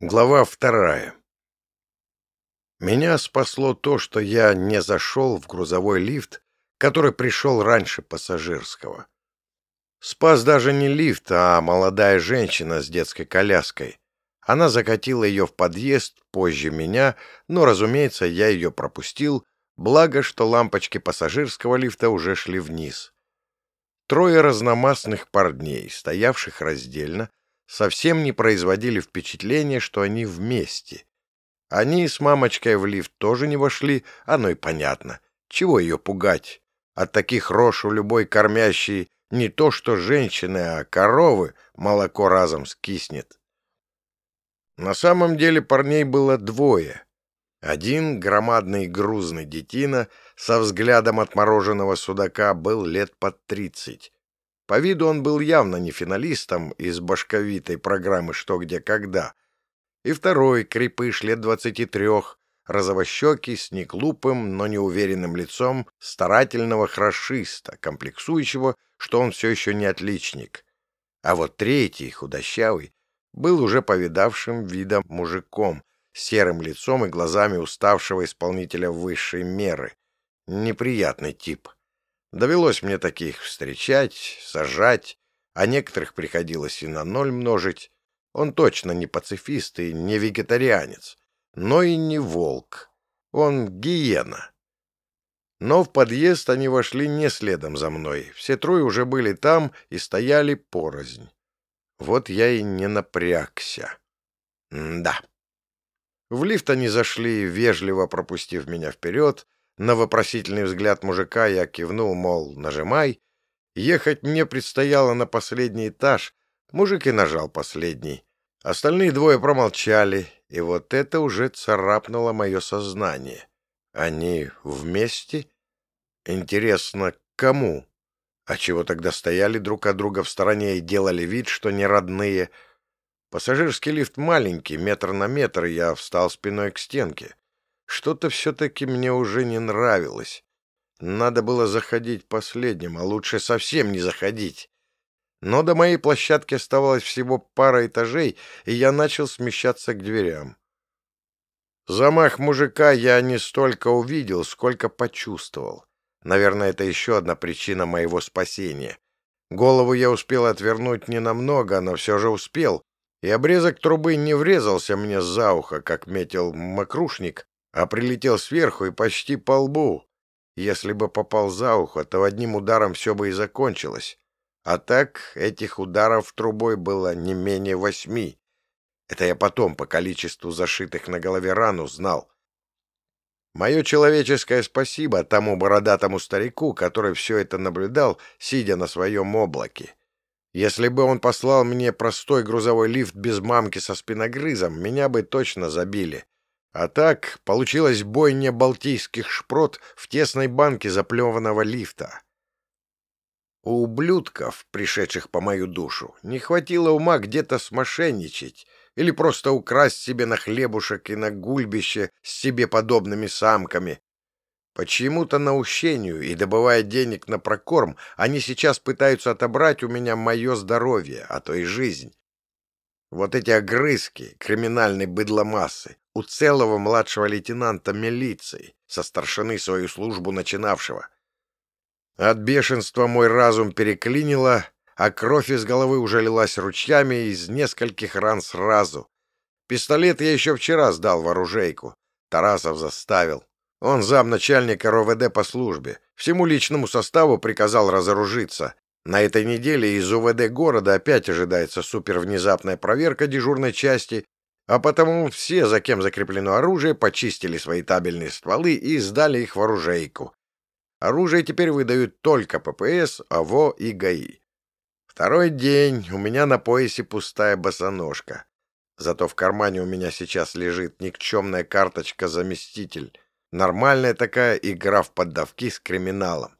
Глава вторая. Меня спасло то, что я не зашел в грузовой лифт, который пришел раньше пассажирского. Спас даже не лифт, а молодая женщина с детской коляской. Она закатила ее в подъезд позже меня, но, разумеется, я ее пропустил, благо, что лампочки пассажирского лифта уже шли вниз. Трое разномастных парней, стоявших раздельно, совсем не производили впечатления, что они вместе. Они с мамочкой в лифт тоже не вошли, оно и понятно. Чего ее пугать? От таких рож у любой кормящей не то что женщины, а коровы молоко разом скиснет. На самом деле парней было двое. Один, громадный грузный детина, со взглядом отмороженного судака, был лет под тридцать. По виду он был явно не финалистом из башковитой программы «Что, где, когда». И второй, крепыш лет двадцати трех, розовощекий, с неглупым, но неуверенным лицом старательного хрошиста, комплексующего, что он все еще не отличник. А вот третий, худощавый, был уже повидавшим видом мужиком, серым лицом и глазами уставшего исполнителя высшей меры. Неприятный тип. Довелось мне таких встречать, сажать, а некоторых приходилось и на ноль множить. Он точно не пацифист и не вегетарианец, но и не волк. Он гиена. Но в подъезд они вошли не следом за мной. Все трое уже были там и стояли порознь. Вот я и не напрягся. М да. В лифт они зашли, вежливо пропустив меня вперед, на вопросительный взгляд мужика я кивнул, мол, нажимай. Ехать мне предстояло на последний этаж. Мужик и нажал последний. Остальные двое промолчали, и вот это уже царапнуло мое сознание. Они вместе? Интересно, кому? А чего тогда стояли друг от друга в стороне и делали вид, что не родные? Пассажирский лифт маленький, метр на метр, я встал спиной к стенке. Что-то все-таки мне уже не нравилось. Надо было заходить последним, а лучше совсем не заходить. Но до моей площадки оставалось всего пара этажей, и я начал смещаться к дверям. Замах мужика я не столько увидел, сколько почувствовал. Наверное, это еще одна причина моего спасения. Голову я успел отвернуть ненамного, но все же успел, и обрезок трубы не врезался мне за ухо, как метил мокрушник, а прилетел сверху и почти по лбу. Если бы попал за ухо, то одним ударом все бы и закончилось. А так этих ударов трубой было не менее восьми. Это я потом по количеству зашитых на голове ран узнал. Мое человеческое спасибо тому бородатому старику, который все это наблюдал, сидя на своем облаке. Если бы он послал мне простой грузовой лифт без мамки со спиногрызом, меня бы точно забили. А так получилась бойня балтийских шпрот в тесной банке заплеванного лифта. У ублюдков, пришедших по мою душу, не хватило ума где-то смошенничать или просто украсть себе на хлебушек и на гульбище с себе подобными самками. Почему-то наущению и добывая денег на прокорм, они сейчас пытаются отобрать у меня мое здоровье, а то и жизнь. Вот эти огрызки криминальной быдломассы, у целого младшего лейтенанта милиции, со старшины свою службу начинавшего. От бешенства мой разум переклинило, а кровь из головы уже лилась ручьями из нескольких ран сразу. Пистолет я еще вчера сдал в оружейку. Тарасов заставил. Он замначальника РОВД по службе. Всему личному составу приказал разоружиться. На этой неделе из УВД города опять ожидается супервнезапная проверка дежурной части, а потому все, за кем закреплено оружие, почистили свои табельные стволы и сдали их в оружейку. Оружие теперь выдают только ППС, АВО и ГАИ. Второй день, у меня на поясе пустая босоножка. Зато в кармане у меня сейчас лежит никчемная карточка «Заместитель». Нормальная такая игра в поддавки с криминалом.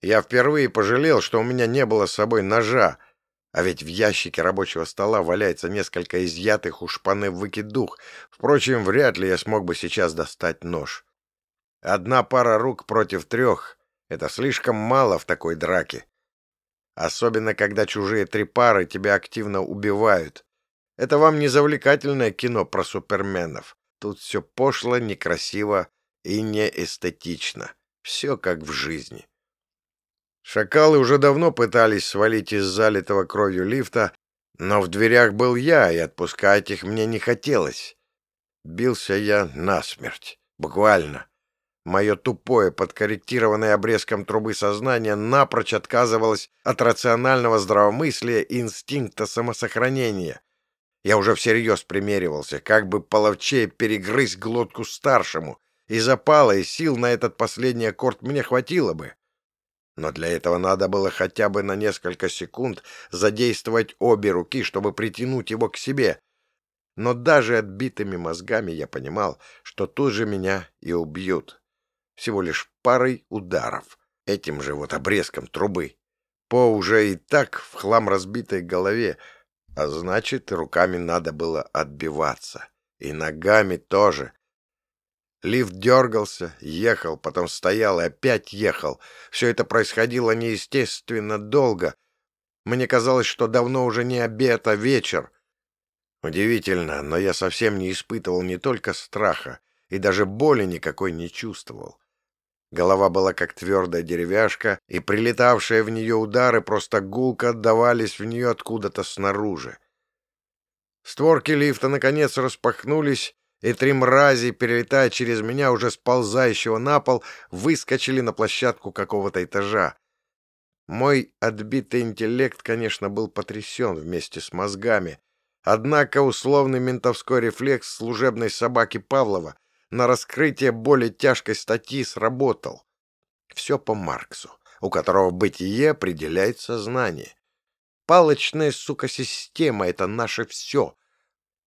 Я впервые пожалел, что у меня не было с собой ножа, а ведь в ящике рабочего стола валяется несколько изъятых у шпаны выкидух. Впрочем, вряд ли я смог бы сейчас достать нож. Одна пара рук против трех — это слишком мало в такой драке. Особенно, когда чужие три пары тебя активно убивают. Это вам не завлекательное кино про суперменов. Тут все пошло, некрасиво и неэстетично. Все как в жизни. Шакалы уже давно пытались свалить из залитого кровью лифта, но в дверях был я, и отпускать их мне не хотелось. Бился я насмерть, буквально. Мое тупое, подкорректированное обрезком трубы сознание напрочь отказывалось от рационального здравомыслия и инстинкта самосохранения. Я уже всерьез примеривался, как бы половчее перегрызть глотку старшему, и запала, и сил на этот последний аккорд мне хватило бы. Но для этого надо было хотя бы на несколько секунд задействовать обе руки, чтобы притянуть его к себе. Но даже отбитыми мозгами я понимал, что тут же меня и убьют всего лишь парой ударов, этим же вот обрезком трубы. По уже и так в хлам разбитой голове, а значит, руками надо было отбиваться. И ногами тоже. Лифт дергался, ехал, потом стоял и опять ехал. Все это происходило неестественно долго. Мне казалось, что давно уже не обед, а вечер. Удивительно, но я совсем не испытывал не только страха, и даже боли никакой не чувствовал. Голова была как твердая деревяшка, и прилетавшие в нее удары просто гулко отдавались в нее откуда-то снаружи. Створки лифта наконец распахнулись, и три мрази, перелетая через меня, уже сползающего на пол, выскочили на площадку какого-то этажа. Мой отбитый интеллект, конечно, был потрясен вместе с мозгами, однако условный ментовской рефлекс служебной собаки Павлова — на раскрытие более тяжкой статьи сработал. Все по Марксу, у которого бытие определяет сознание. Палочная, сука, система — это наше все.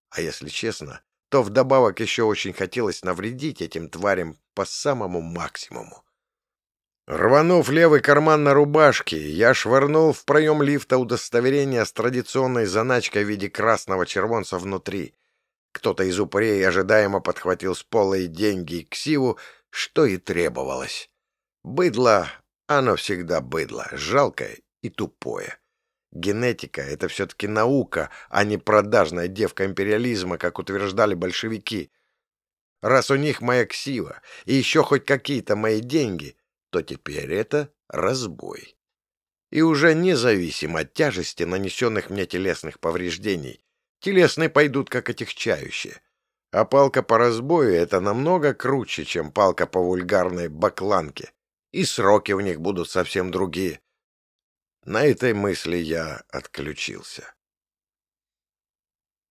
А если честно, то вдобавок еще очень хотелось навредить этим тварям по самому максимуму. Рванув левый карман на рубашке, я швырнул в проем лифта удостоверение с традиционной заначкой в виде красного червонца внутри. Кто-то из упырей ожидаемо подхватил с пола и деньги и ксиву, что и требовалось. Быдло, оно всегда быдло, жалкое и тупое. Генетика — это все-таки наука, а не продажная девка империализма, как утверждали большевики. Раз у них моя ксива и еще хоть какие-то мои деньги, то теперь это разбой. И уже независимо от тяжести нанесенных мне телесных повреждений, Телесные пойдут как отягчающие. А палка по разбою — это намного круче, чем палка по вульгарной бакланке. И сроки у них будут совсем другие. На этой мысли я отключился.